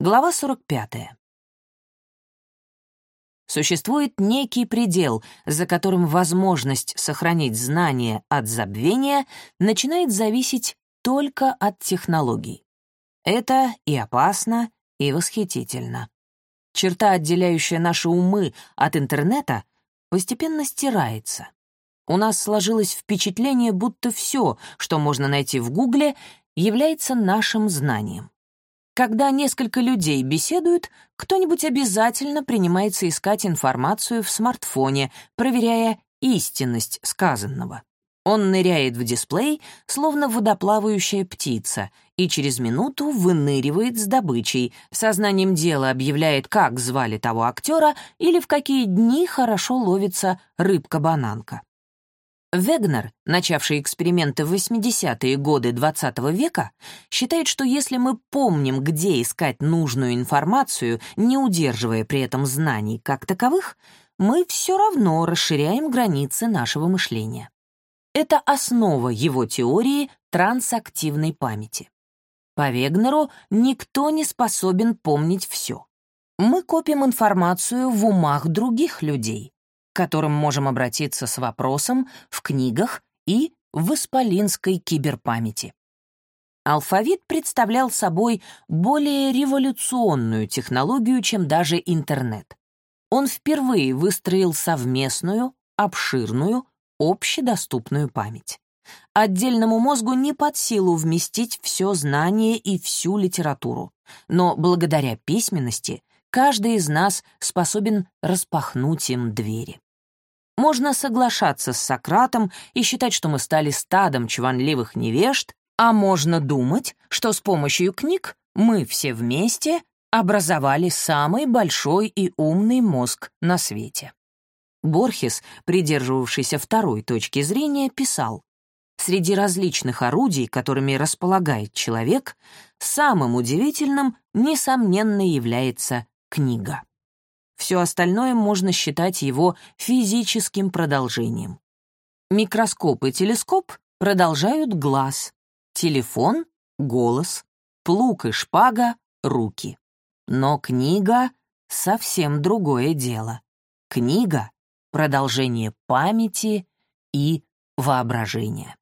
Глава 45. Существует некий предел, за которым возможность сохранить знания от забвения начинает зависеть только от технологий. Это и опасно, и восхитительно. Черта, отделяющая наши умы от интернета, постепенно стирается. У нас сложилось впечатление, будто все, что можно найти в Гугле, является нашим знанием. Когда несколько людей беседуют, кто-нибудь обязательно принимается искать информацию в смартфоне, проверяя истинность сказанного. Он ныряет в дисплей, словно водоплавающая птица, и через минуту выныривает с добычей, сознанием дела объявляет, как звали того актера или в какие дни хорошо ловится рыбка-бананка. Вегнер, начавший эксперименты в 80-е годы XX -го века, считает, что если мы помним, где искать нужную информацию, не удерживая при этом знаний как таковых, мы все равно расширяем границы нашего мышления. Это основа его теории трансактивной памяти. По Вегнеру никто не способен помнить все. Мы копим информацию в умах других людей, которым можем обратиться с вопросом в книгах и в исполинской киберпамяти. Алфавит представлял собой более революционную технологию, чем даже интернет. Он впервые выстроил совместную, обширную, общедоступную память. Отдельному мозгу не под силу вместить все знание и всю литературу, но благодаря письменности каждый из нас способен распахнуть им двери. Можно соглашаться с Сократом и считать, что мы стали стадом чванливых невежд, а можно думать, что с помощью книг мы все вместе образовали самый большой и умный мозг на свете. Борхес, придерживавшийся второй точки зрения, писал, «Среди различных орудий, которыми располагает человек, самым удивительным, несомненно, является книга». Все остальное можно считать его физическим продолжением. Микроскоп и телескоп продолжают глаз, телефон — голос, плуг и шпага — руки. Но книга — совсем другое дело. Книга — продолжение памяти и воображения.